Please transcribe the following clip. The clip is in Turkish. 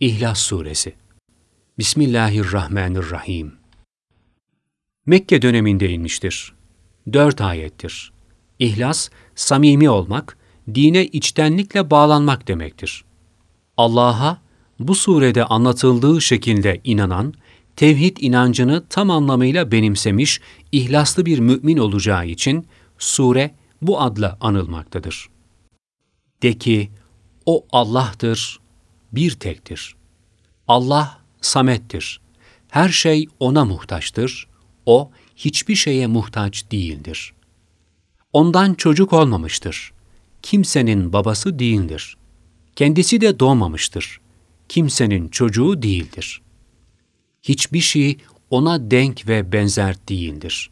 İhlas Suresi Bismillahirrahmanirrahim Mekke döneminde inmiştir. Dört ayettir. İhlas, samimi olmak, dine içtenlikle bağlanmak demektir. Allah'a bu surede anlatıldığı şekilde inanan, tevhid inancını tam anlamıyla benimsemiş, ihlaslı bir mümin olacağı için sure bu adla anılmaktadır. De ki, o Allah'tır, bir tektir. Allah samettir. Her şey O'na muhtaçtır. O hiçbir şeye muhtaç değildir. Ondan çocuk olmamıştır. Kimsenin babası değildir. Kendisi de doğmamıştır. Kimsenin çocuğu değildir. Hiçbir şey ona denk ve benzer değildir.